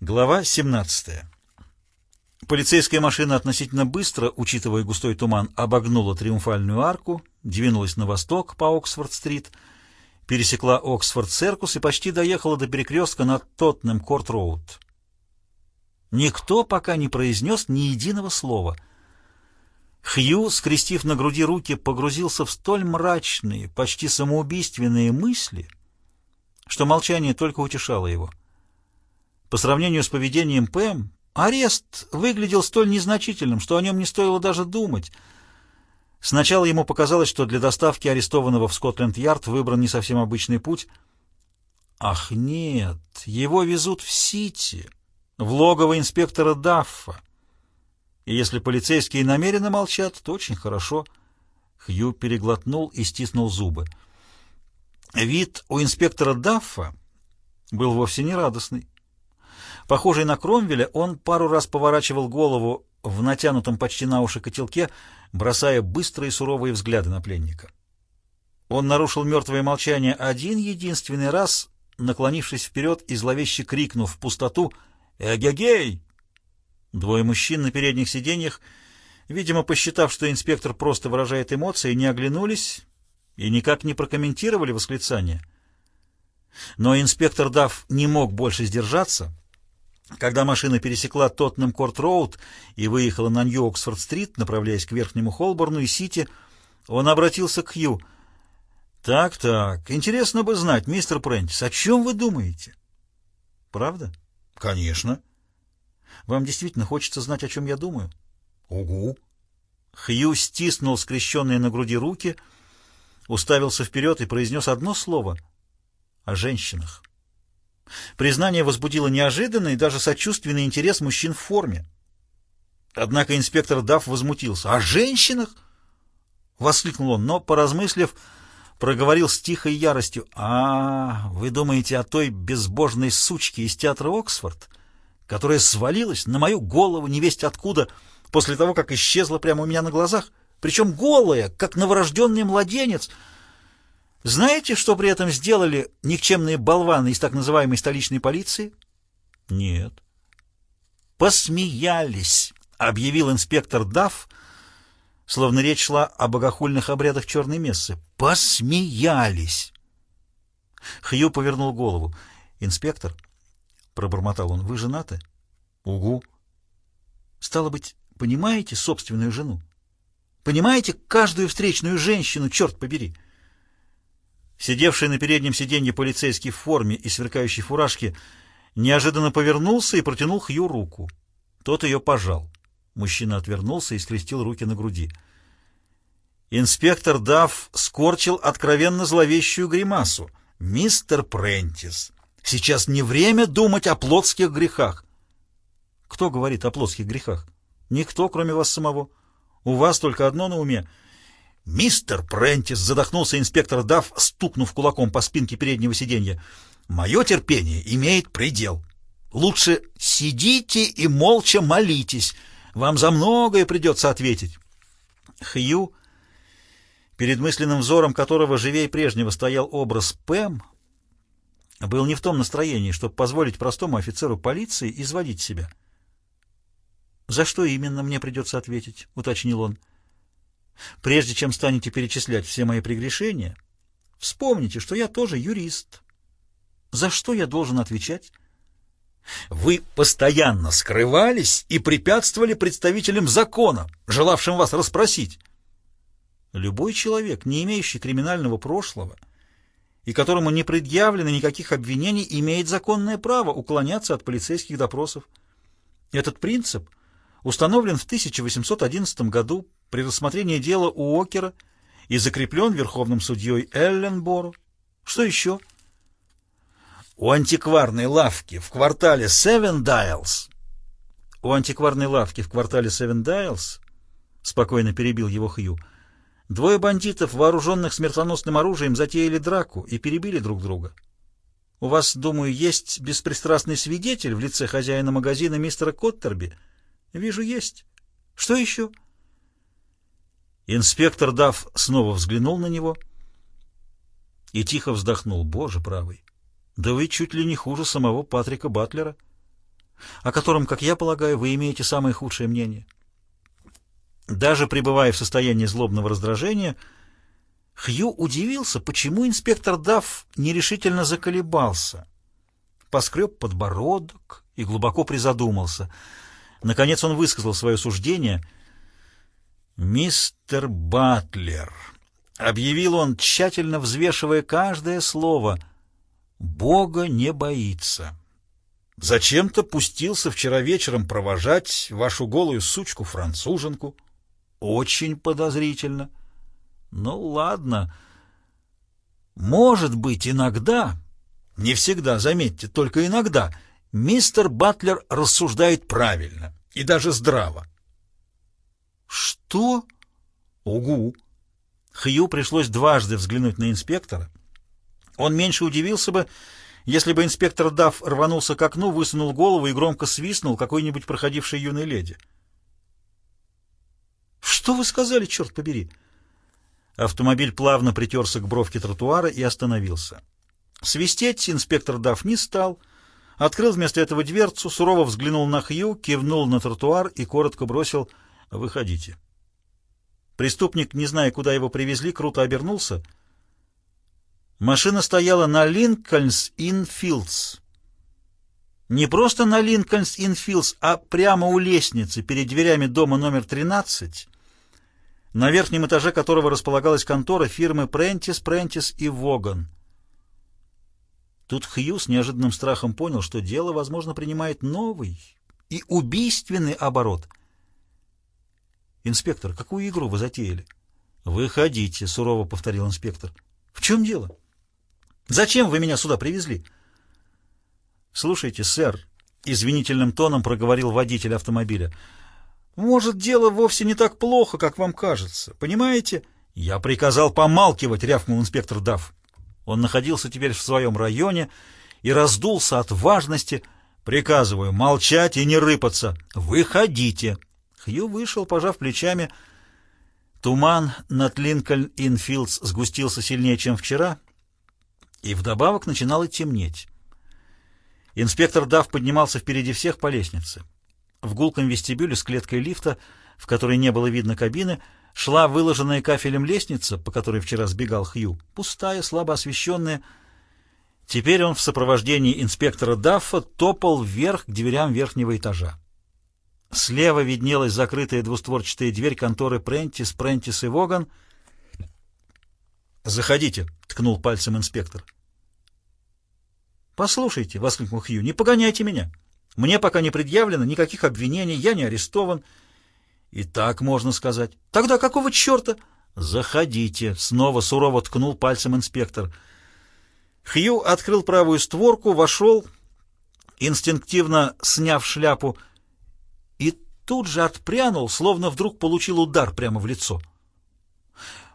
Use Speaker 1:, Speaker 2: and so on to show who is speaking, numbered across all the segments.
Speaker 1: Глава 17. Полицейская машина относительно быстро, учитывая густой туман, обогнула Триумфальную арку, двинулась на восток по Оксфорд-стрит, пересекла Оксфорд-Серкус и почти доехала до перекрестка на Тоттенем-Корт-Роуд. Никто пока не произнес ни единого слова. Хью, скрестив на груди руки, погрузился в столь мрачные, почти самоубийственные мысли, что молчание только утешало его. По сравнению с поведением Пэм, арест выглядел столь незначительным, что о нем не стоило даже думать. Сначала ему показалось, что для доставки арестованного в Скотленд-Ярд выбран не совсем обычный путь. Ах, нет, его везут в Сити, в логово инспектора Даффа. И если полицейские намеренно молчат, то очень хорошо. Хью переглотнул и стиснул зубы. Вид у инспектора Даффа был вовсе не радостный. Похожий на Кромвеля, он пару раз поворачивал голову в натянутом почти на уши котелке, бросая быстрые суровые взгляды на пленника. Он нарушил мертвое молчание один единственный раз, наклонившись вперед и зловеще крикнув в пустоту «Эгегей!». Двое мужчин на передних сиденьях, видимо, посчитав, что инспектор просто выражает эмоции, не оглянулись и никак не прокомментировали восклицание. Но инспектор Дав не мог больше сдержаться — когда машина пересекла Тоттенем Корт-Роуд и выехала на Нью-Оксфорд-стрит, направляясь к Верхнему Холборну и Сити, он обратился к Хью. «Так-так, интересно бы знать, мистер Прентис, о чем вы думаете?» «Правда?» «Конечно». «Вам действительно хочется знать, о чем я думаю?» «Угу». Хью стиснул скрещенные на груди руки, уставился вперед и произнес одно слово — о женщинах. Признание возбудило неожиданный и даже сочувственный интерес мужчин в форме. Однако инспектор Дафф возмутился. «О женщинах?» — воскликнул он, но, поразмыслив, проговорил с тихой яростью. «А, вы думаете о той безбожной сучке из театра Оксфорд, которая свалилась на мою голову невесть откуда после того, как исчезла прямо у меня на глазах, причем голая, как новорожденный младенец?» Знаете, что при этом сделали никчемные болваны из так называемой столичной полиции? Нет. Посмеялись, объявил инспектор Дафф, словно речь шла о богохульных обрядах черной мессы. Посмеялись. Хью повернул голову. «Инспектор», — пробормотал он, — «вы женаты?» «Угу». «Стало быть, понимаете собственную жену? Понимаете каждую встречную женщину, черт побери?» Сидевший на переднем сиденье полицейский в форме и сверкающей фуражке неожиданно повернулся и протянул Хью руку. Тот ее пожал. Мужчина отвернулся и скрестил руки на груди. Инспектор Дафф скорчил откровенно зловещую гримасу. «Мистер Прентис, сейчас не время думать о плотских грехах». «Кто говорит о плотских грехах?» «Никто, кроме вас самого. У вас только одно на уме — «Мистер Прентис!» — задохнулся инспектор Дафф, стукнув кулаком по спинке переднего сиденья. «Мое терпение имеет предел. Лучше сидите и молча молитесь. Вам за многое придется ответить». Хью, перед мысленным взором которого живей прежнего стоял образ Пэм, был не в том настроении, чтобы позволить простому офицеру полиции изводить себя. «За что именно мне придется ответить?» — уточнил он. Прежде чем станете перечислять все мои прегрешения, вспомните, что я тоже юрист. За что я должен отвечать? Вы постоянно скрывались и препятствовали представителям закона, желавшим вас расспросить. Любой человек, не имеющий криминального прошлого и которому не предъявлено никаких обвинений, имеет законное право уклоняться от полицейских допросов. Этот принцип установлен в 1811 году при рассмотрении дела Уокера и закреплен верховным судьей Элленборо. Что еще? У антикварной лавки в квартале Севен Дайлс. У антикварной лавки в квартале Севен Дайлс, спокойно перебил его Хью, двое бандитов, вооруженных смертоносным оружием, затеяли драку и перебили друг друга. У вас, думаю, есть беспристрастный свидетель в лице хозяина магазина мистера Коттерби? Вижу, есть. Что еще? — Инспектор Дав снова взглянул на него и тихо вздохнул. «Боже правый, да вы чуть ли не хуже самого Патрика Батлера». о котором, как я полагаю, вы имеете самое худшее мнение. Даже пребывая в состоянии злобного раздражения, Хью удивился, почему инспектор Дафф нерешительно заколебался. Поскреб подбородок и глубоко призадумался. Наконец он высказал свое суждение. «Мистер Батлер», — объявил он, тщательно взвешивая каждое слово, — «Бога не боится». Зачем-то пустился вчера вечером провожать вашу голую сучку-француженку. Очень подозрительно. Ну, ладно. Может быть, иногда, не всегда, заметьте, только иногда, мистер Батлер рассуждает правильно и даже здраво. Что? Угу. Хью пришлось дважды взглянуть на инспектора. Он меньше удивился бы, если бы инспектор Дафф рванулся к окну, высунул голову и громко свистнул какой-нибудь проходившей юной леди. «Что вы сказали, черт побери?» Автомобиль плавно притерся к бровке тротуара и остановился. Свистеть инспектор Дафф не стал, открыл вместо этого дверцу, сурово взглянул на Хью, кивнул на тротуар и коротко бросил «Выходите». Преступник, не зная, куда его привезли, круто обернулся — Машина стояла на Линкольнс-Инфилдс. Не просто на Линкольнс-Инфилдс, а прямо у лестницы, перед дверями дома номер 13, на верхнем этаже которого располагалась контора фирмы Прентис, Прентис и Воган. Тут Хью с неожиданным страхом понял, что дело, возможно, принимает новый и убийственный оборот. «Инспектор, какую игру вы затеяли?» «Выходите», — сурово повторил инспектор. «В чем дело?» Зачем вы меня сюда привезли? Слушайте, сэр, извинительным тоном проговорил водитель автомобиля. Может, дело вовсе не так плохо, как вам кажется. Понимаете? Я приказал помалкивать, рявкнул инспектор Дафф. Он находился теперь в своем районе и раздулся от важности. Приказываю молчать и не рыпаться. Выходите. Хью вышел, пожав плечами. Туман над Линкольн-Инфилдс сгустился сильнее, чем вчера, и вдобавок начинало темнеть. Инспектор Дав поднимался впереди всех по лестнице. В гулком вестибюле с клеткой лифта, в которой не было видно кабины, шла выложенная кафелем лестница, по которой вчера сбегал Хью, пустая, слабо освещенная. Теперь он в сопровождении инспектора Даффа топал вверх к дверям верхнего этажа. Слева виднелась закрытая двустворчатая дверь конторы Прентис, Прентис и Воган. «Заходите», ткнул пальцем инспектор. «Послушайте», — воскликнул Хью, — «не погоняйте меня. Мне пока не предъявлено никаких обвинений, я не арестован». «И так можно сказать». «Тогда какого черта?» «Заходите», — снова сурово ткнул пальцем инспектор. Хью открыл правую створку, вошел, инстинктивно сняв шляпу, тут же отпрянул, словно вдруг получил удар прямо в лицо.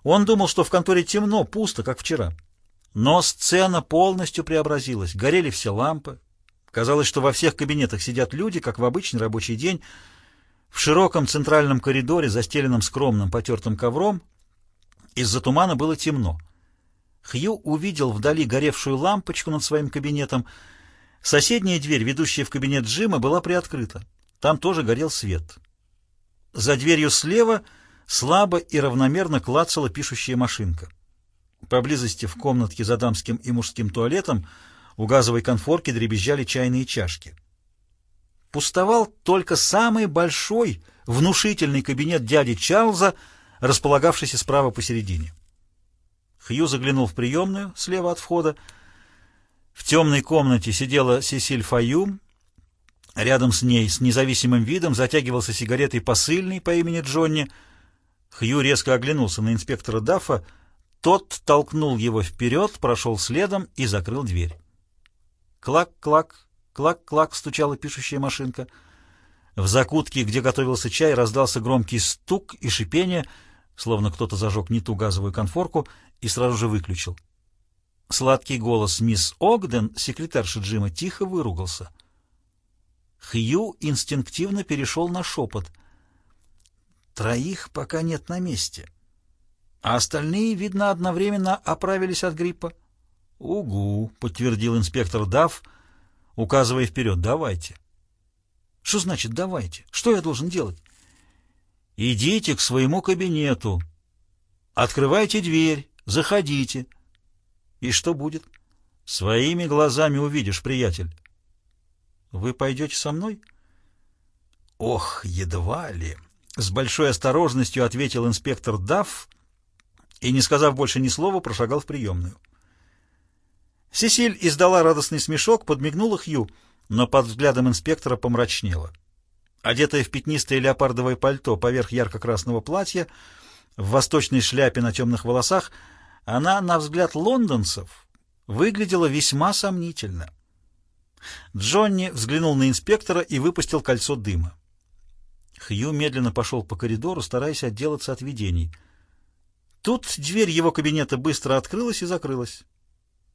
Speaker 1: Он думал, что в конторе темно, пусто, как вчера. Но сцена полностью преобразилась. Горели все лампы. Казалось, что во всех кабинетах сидят люди, как в обычный рабочий день. В широком центральном коридоре, застеленном скромным потертым ковром, из-за тумана было темно. Хью увидел вдали горевшую лампочку над своим кабинетом. Соседняя дверь, ведущая в кабинет Джима, была приоткрыта. Там тоже горел свет. За дверью слева — слабо и равномерно клацала пишущая машинка. Поблизости в комнатке за дамским и мужским туалетом у газовой конфорки дребезжали чайные чашки. Пустовал только самый большой, внушительный кабинет дяди Чарльза, располагавшийся справа посередине. Хью заглянул в приемную, слева от входа. В темной комнате сидела Сесиль Фаюм. Рядом с ней, с независимым видом, затягивался сигаретой посыльный по имени Джонни — Хью резко оглянулся на инспектора Даффа. Тот толкнул его вперед, прошел следом и закрыл дверь. Клак-клак, клак-клак стучала пишущая машинка. В закутке, где готовился чай, раздался громкий стук и шипение, словно кто-то зажег не ту газовую конфорку и сразу же выключил. Сладкий голос мисс Огден, секретарша Джима, тихо выругался. Хью инстинктивно перешел на шепот — Троих пока нет на месте. А остальные, видно, одновременно оправились от гриппа. «Угу», — подтвердил инспектор Дав, указывая вперед. «Давайте». Что значит «давайте»? Что я должен делать? Идите к своему кабинету. Открывайте дверь, заходите. И что будет? Своими глазами увидишь, приятель. Вы пойдете со мной? Ох, едва ли. С большой осторожностью ответил инспектор Дафф и, не сказав больше ни слова, прошагал в приемную. Сесиль издала радостный смешок, подмигнула Хью, но под взглядом инспектора помрачнела. Одетая в пятнистое леопардовое пальто поверх ярко-красного платья, в восточной шляпе на темных волосах, она, на взгляд лондонцев, выглядела весьма сомнительно. Джонни взглянул на инспектора и выпустил кольцо дыма. Хью медленно пошел по коридору, стараясь отделаться от видений. Тут дверь его кабинета быстро открылась и закрылась.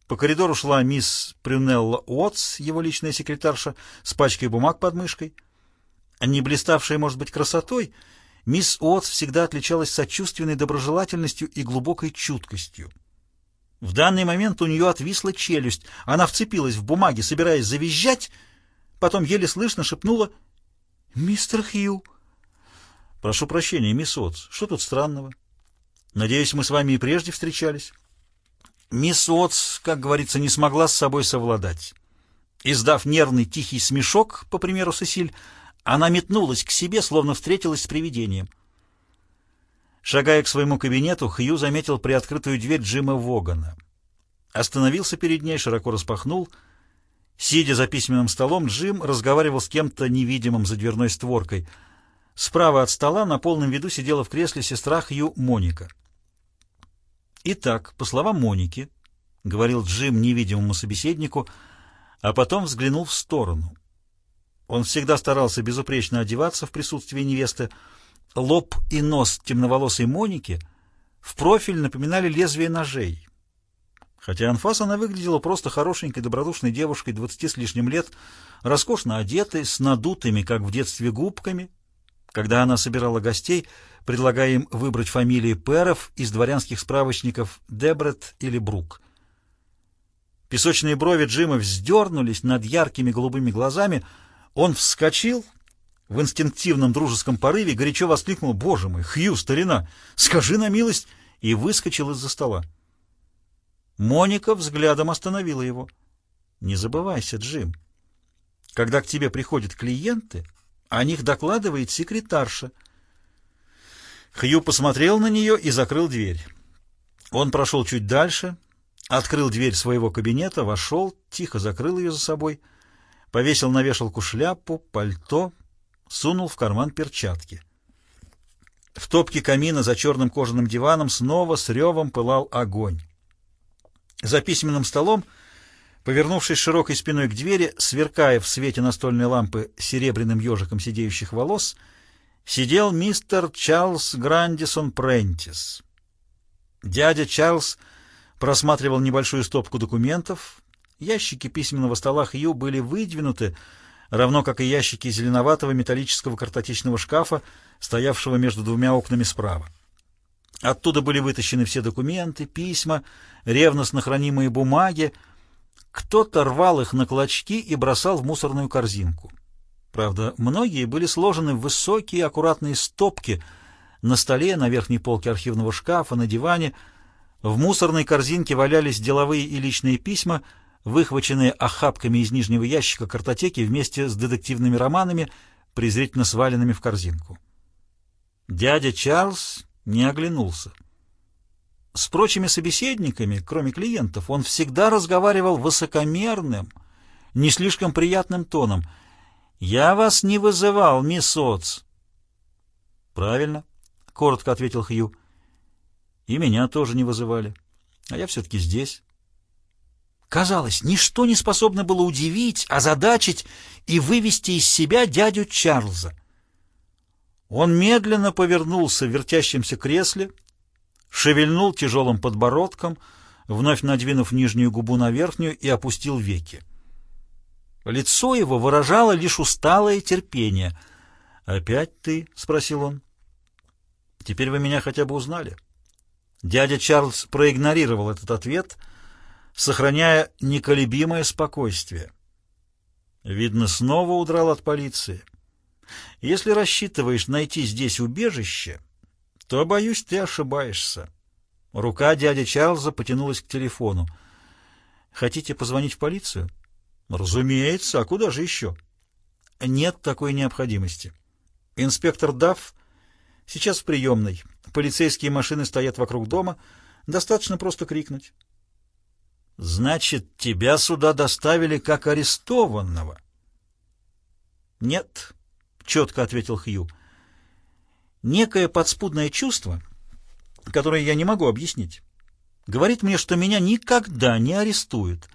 Speaker 1: По коридору шла мисс Прюнелла Уотс, его личная секретарша, с пачкой бумаг под мышкой. Не блиставшая, может быть, красотой, мисс Уотс всегда отличалась сочувственной доброжелательностью и глубокой чуткостью. В данный момент у нее отвисла челюсть. Она вцепилась в бумаги, собираясь завизжать, потом еле слышно шепнула «Мистер Хью». «Прошу прощения, мисс Уотс, что тут странного? Надеюсь, мы с вами и прежде встречались». Мисс Уотс, как говорится, не смогла с собой совладать. Издав нервный тихий смешок, по примеру Сесиль, она метнулась к себе, словно встретилась с привидением. Шагая к своему кабинету, Хью заметил приоткрытую дверь Джима Вогана. Остановился перед ней, широко распахнул. Сидя за письменным столом, Джим разговаривал с кем-то невидимым за дверной створкой. Справа от стола на полном виду сидела в кресле сестра Хью Моника. «Итак, по словам Моники», — говорил Джим невидимому собеседнику, а потом взглянул в сторону. Он всегда старался безупречно одеваться в присутствии невесты. Лоб и нос темноволосой Моники в профиль напоминали лезвие ножей. Хотя анфас она выглядела просто хорошенькой, добродушной девушкой двадцати с лишним лет, роскошно одетой, с надутыми, как в детстве, губками. Когда она собирала гостей, предлагая им выбрать фамилии пэров из дворянских справочников Дебрет или Брук. Песочные брови Джима вздернулись над яркими голубыми глазами. Он вскочил в инстинктивном дружеском порыве, горячо воскликнул «Боже мой, Хью, старина, скажи на милость!» и выскочил из-за стола. Моника взглядом остановила его. «Не забывайся, Джим, когда к тебе приходят клиенты, о них докладывает секретарша». Хью посмотрел на нее и закрыл дверь. Он прошел чуть дальше, открыл дверь своего кабинета, вошел, тихо закрыл ее за собой, повесил на вешалку шляпу, пальто, сунул в карман перчатки. В топке камина за черным кожаным диваном снова с ревом пылал огонь. За письменным столом, повернувшись широкой спиной к двери, сверкая в свете настольной лампы серебряным ежиком сидеющих волос, — сидел мистер Чарльз Грандисон Прентис. Дядя Чарльз просматривал небольшую стопку документов. Ящики письменного стола Хью были выдвинуты, равно как и ящики зеленоватого металлического картотечного шкафа, стоявшего между двумя окнами справа. Оттуда были вытащены все документы, письма, ревностно хранимые бумаги. Кто-то рвал их на клочки и бросал в мусорную корзинку. Правда, многие были сложены в высокие аккуратные стопки на столе, на верхней полке архивного шкафа, на диване. В мусорной корзинке валялись деловые и личные письма, выхваченные охапками из нижнего ящика картотеки вместе с детективными романами, презрительно сваленными в корзинку. Дядя Чарльз не оглянулся. С прочими собеседниками, кроме клиентов, он всегда разговаривал высокомерным, не слишком приятным тоном — «Я вас не вызывал, мисс Отц». «Правильно», — коротко ответил Хью. «И меня тоже не вызывали. А я все-таки здесь». Казалось, ничто не способно было удивить, озадачить и вывести из себя дядю Чарльза. Он медленно повернулся в вертящемся кресле, шевельнул тяжелым подбородком, вновь надвинув нижнюю губу на верхнюю и опустил веки. Лицо его выражало лишь усталое терпение. «Опять ты?» — спросил он. «Теперь вы меня хотя бы узнали». Дядя Чарльз проигнорировал этот ответ, сохраняя неколебимое спокойствие. Видно, снова удрал от полиции. Если рассчитываешь найти здесь убежище, то, боюсь, ты ошибаешься. Рука дяди Чарльза потянулась к телефону. Хотите позвонить в полицию? Разумеется, а куда же еще? Нет такой необходимости. Инспектор Дафф сейчас в приемной. Полицейские машины стоят вокруг дома. Достаточно просто крикнуть. Значит, тебя сюда доставили как арестованного? Нет, четко ответил Хью. Некое подспудное чувство, которое я не могу объяснить, говорит мне, что меня никогда не арестуют.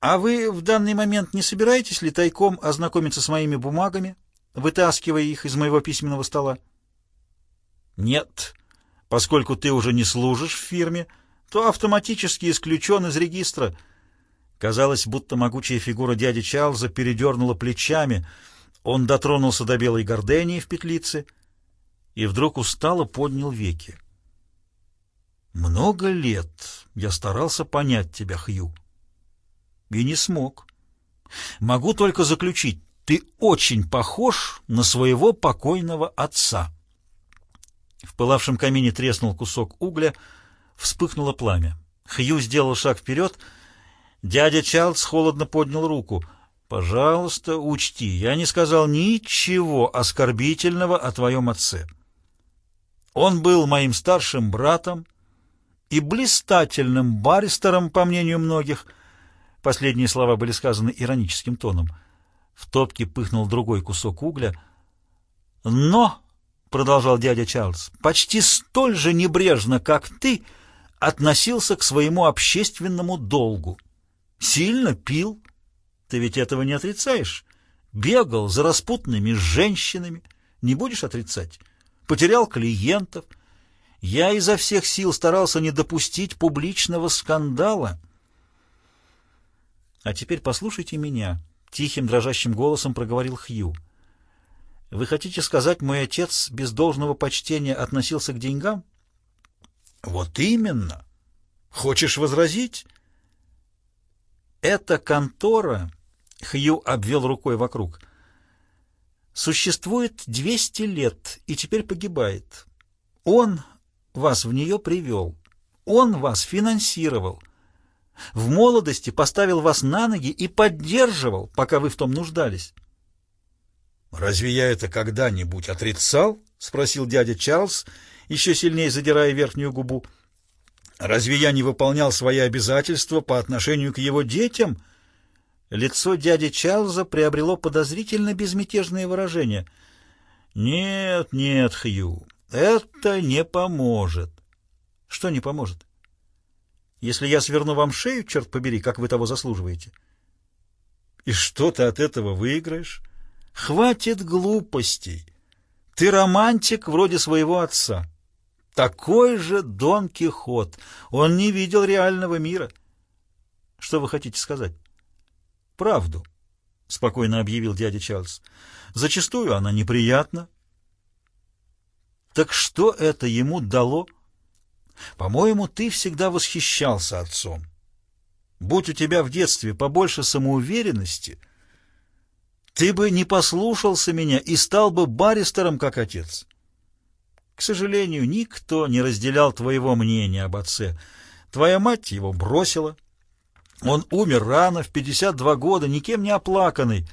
Speaker 1: А вы в данный момент не собираетесь ли тайком ознакомиться с моими бумагами, вытаскивая их из моего письменного стола? Нет, поскольку ты уже не служишь в фирме, то автоматически исключен из регистра. Казалось, будто могучая фигура дяди Чарльза передернула плечами. Он дотронулся до белой гордении в петлице и вдруг устало поднял веки. «Много лет я старался понять тебя, Хью, и не смог. Могу только заключить, ты очень похож на своего покойного отца». В пылавшем камине треснул кусок угля — Вспыхнуло пламя. Хью сделал шаг вперед. Дядя Чарльз холодно поднял руку. «Пожалуйста, учти, я не сказал ничего оскорбительного о твоем отце. Он был моим старшим братом и блистательным баристером, по мнению многих». Последние слова были сказаны ироническим тоном. В топке пыхнул другой кусок угля. «Но», — продолжал дядя Чарльз, — «почти столь же небрежно, как ты», — относился к своему общественному долгу. Сильно пил, ты ведь этого не отрицаешь. Бегал за распутными женщинами, не будешь отрицать. Потерял клиентов. Я изо всех сил старался не допустить публичного скандала. А теперь послушайте меня, — тихим дрожащим голосом проговорил Хью. Вы хотите сказать, мой отец без должного почтения относился к деньгам? Вот именно. Хочешь возразить? Эта контора, Хью обвел рукой вокруг, существует 200 лет и теперь погибает. Он вас в нее привел. Он вас финансировал. В молодости поставил вас на ноги и поддерживал, пока вы в том нуждались. «Разве я это когда-нибудь отрицал?» — спросил дядя Чарльз, — еще сильнее задирая верхнюю губу. «Разве я не выполнял свои обязательства по отношению к его детям?» Лицо дяди Чарльза приобрело подозрительно безмятежное выражение. «Нет, нет, Хью, это не поможет». «Что не поможет?» «Если я сверну вам шею, черт побери, как вы того заслуживаете». «И что ты от этого выиграешь?» «Хватит глупостей. Ты романтик вроде своего отца». Такой же Дон Кихот. Он не видел реального мира. Что вы хотите сказать? Правду, спокойно объявил дядя Чарльз. Зачастую она неприятна. Так что это ему дало? По-моему, ты всегда восхищался отцом. Будь у тебя в детстве побольше самоуверенности, ты бы не послушался меня и стал бы баристером, как отец. К сожалению, никто не разделял твоего мнения об отце. Твоя мать его бросила. Он умер рано, в 52 года, никем не оплаканный.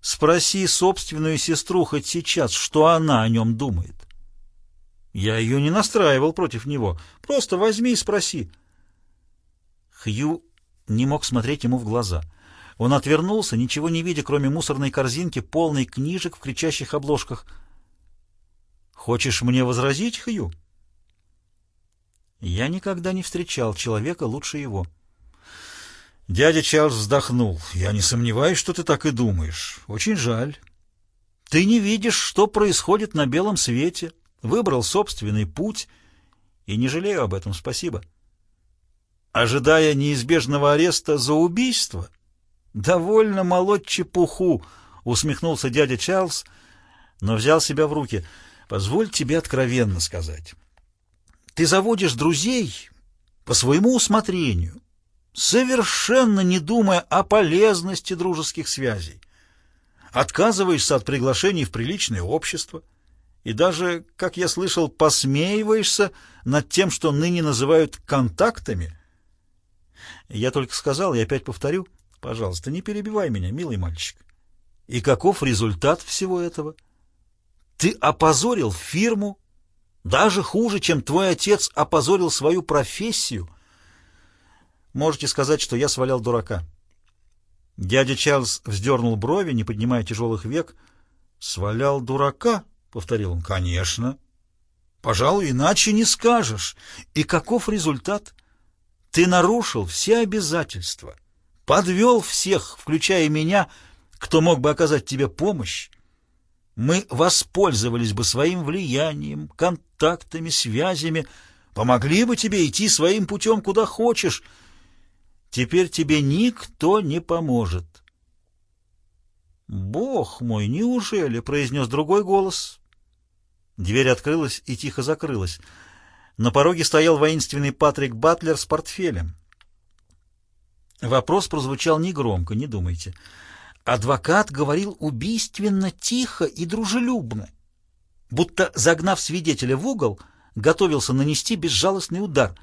Speaker 1: Спроси собственную сестру хоть сейчас, что она о нем думает. Я ее не настраивал против него. Просто возьми и спроси. Хью не мог смотреть ему в глаза. Он отвернулся, ничего не видя, кроме мусорной корзинки, полной книжек в кричащих обложках — Хочешь мне возразить, Хью? Я никогда не встречал человека лучше его. Дядя Чарльз вздохнул. Я не сомневаюсь, что ты так и думаешь. Очень жаль. Ты не видишь, что происходит на белом свете. Выбрал собственный путь. И не жалею об этом, спасибо. Ожидая неизбежного ареста за убийство? Довольно молоть чепуху, усмехнулся дядя Чарльз, но взял себя в руки — Позволь тебе откровенно сказать. Ты заводишь друзей по своему усмотрению, совершенно не думая о полезности дружеских связей. отказываешься от приглашений в приличное общество и даже, как я слышал, посмеиваешься над тем, что ныне называют контактами. Я только сказал, и опять повторю, пожалуйста, не перебивай меня, милый мальчик. И каков результат всего этого? Ты опозорил фирму, даже хуже, чем твой отец опозорил свою профессию. Можете сказать, что я свалял дурака. Дядя Чарльз вздернул брови, не поднимая тяжелых век. «Свалял дурака?» — повторил он. «Конечно. Пожалуй, иначе не скажешь. И каков результат? Ты нарушил все обязательства, подвел всех, включая меня, кто мог бы оказать тебе помощь. Мы воспользовались бы своим влиянием, контактами, связями, помогли бы тебе идти своим путем, куда хочешь. Теперь тебе никто не поможет». «Бог мой, неужели?» — произнес другой голос, Дверь открылась и тихо закрылась. На пороге стоял воинственный Патрик Батлер с портфелем. Вопрос прозвучал негромко, не думайте. Адвокат говорил убийственно, тихо и дружелюбно, будто, загнав свидетеля в угол, готовился нанести безжалостный удар.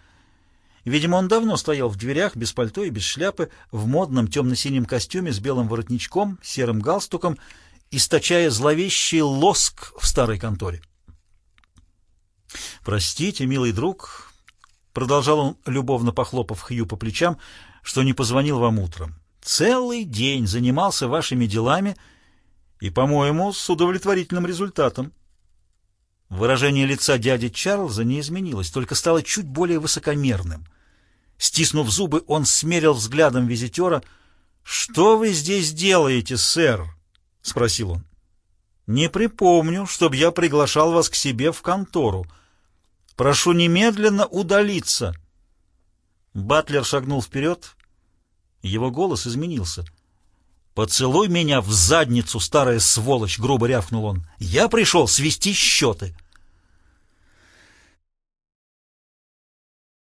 Speaker 1: Видимо, он давно стоял в дверях, без пальто и без шляпы, в модном темно-синем костюме с белым воротничком, серым галстуком, источая зловещий лоск в старой конторе. «Простите, милый друг», — продолжал он, любовно похлопав Хью по плечам, — «что не позвонил вам утром. Целый день занимался вашими делами и, по-моему, с удовлетворительным результатом». Выражение лица дяди Чарльза не изменилось, только стало чуть более высокомерным. Стиснув зубы, он смерил взглядом визитера. «Что вы здесь делаете, сэр?» — спросил он. «Не припомню, чтобы я приглашал вас к себе в контору». Прошу немедленно удалиться. Батлер шагнул вперед. Его голос изменился. «Поцелуй меня в задницу, старая сволочь!» — грубо рявкнул он. «Я пришел свести счеты!»